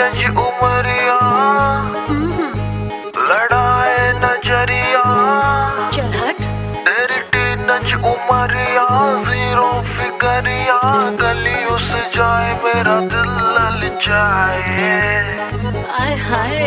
नज उमरिया। लड़ाए नज़रिया। तेरी नज उमरिया ज़ीरो फिकरिया गली उस जाए मेरा दिल लल जाए आय हाय।